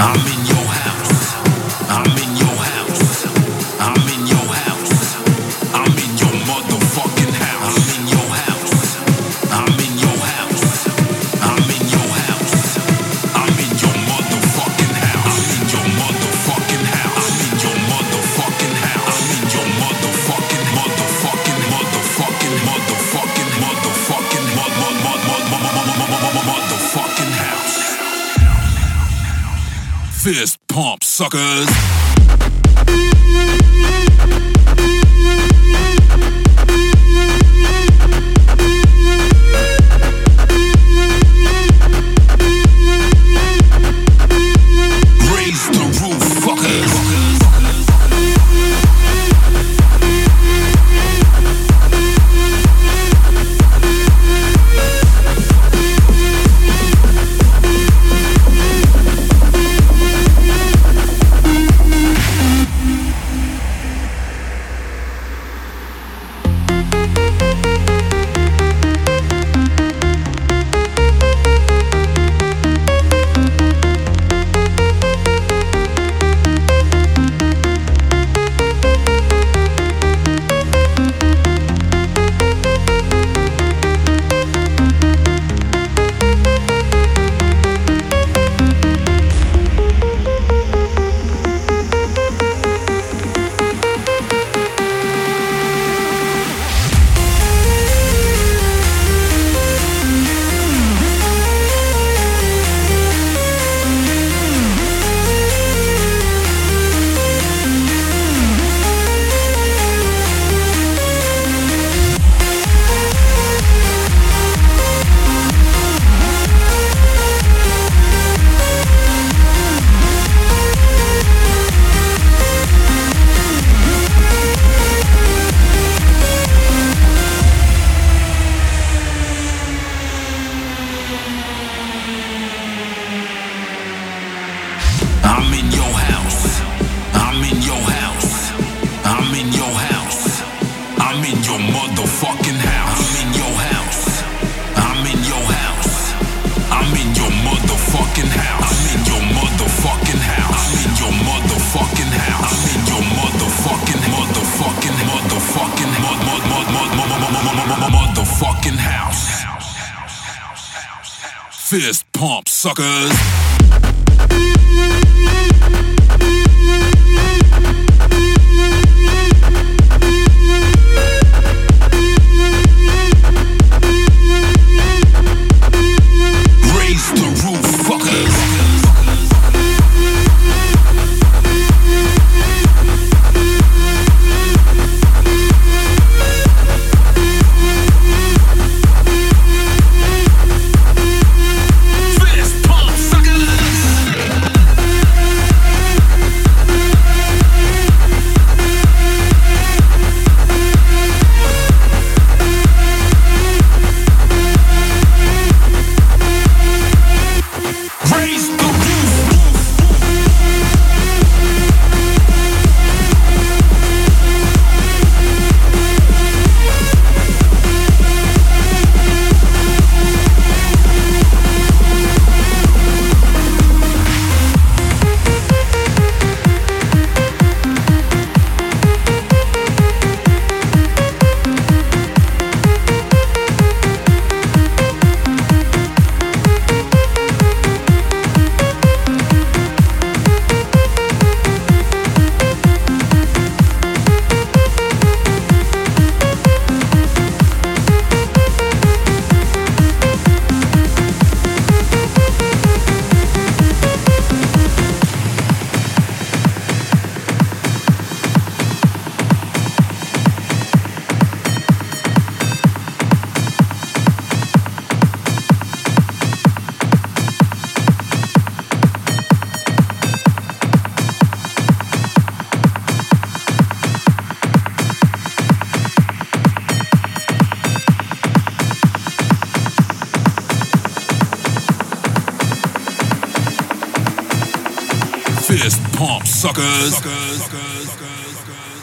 Armin Fist pump, suckers. Fist pump, suckers. suckers. suckers. suckers. suckers.